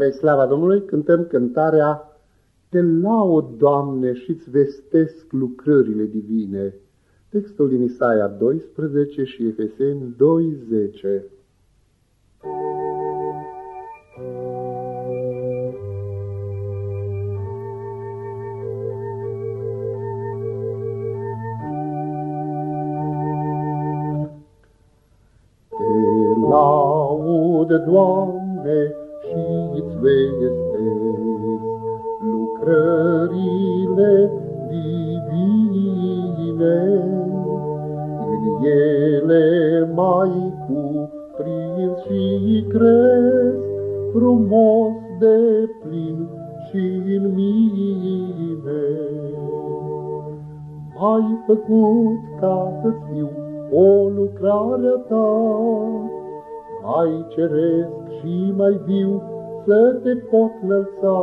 Spre slava Domnului cântăm cântarea Te laud, Doamne, și-ți vestesc lucrările divine. Textul din Isaia 12 și Efeseni 2.10 Te laud, Doamne, și-ți vestesc lucrările divine. În ele mai cuprins și cresc frumos de plin și în mine. Ai făcut ca să fiu o lucrare ta, mai ceresc și mai viu să te pot lăsa.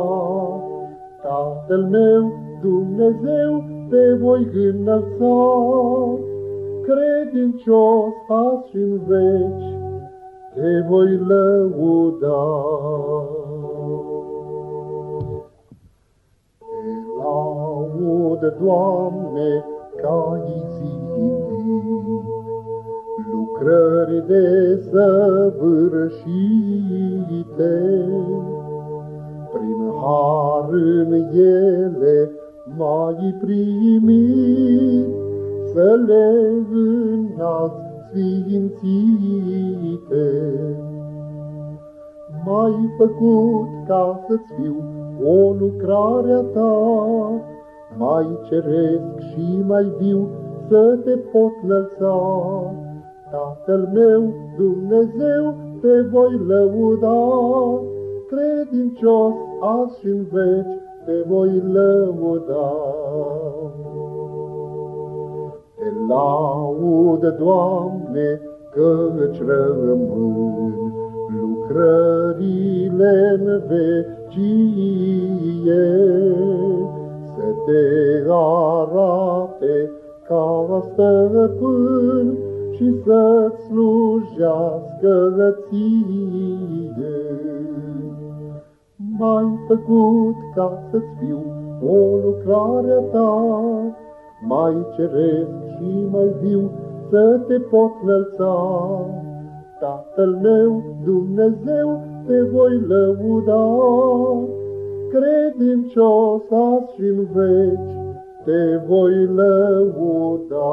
Tatăl meu, Dumnezeu, te voi înălța, credincios azi și în veci, te voi lăuda. Te laud, Doamne, ca izidit, lucrări desăvârșite. Prin har în ele mai primit, să le înalți sfințite. M-ai făcut ca să-ți fiu o lucrare a ta, mai ceresc și mai viu să te pot lăsa. Tatăl meu, Dumnezeu, te voi lăuda, credincios azi și în veci te voi lăuda. Te laud, Doamne, căci rămân lucrările în vecie, să te arate ca stăpân și să-ți slujească ție. M-ai făcut ca să-ți fiu o lucrare ta, mai ceresc și mai viu să te pot lăța. Tatăl meu, Dumnezeu, te voi lăuda, credincios azi și în veci te voi lăuda.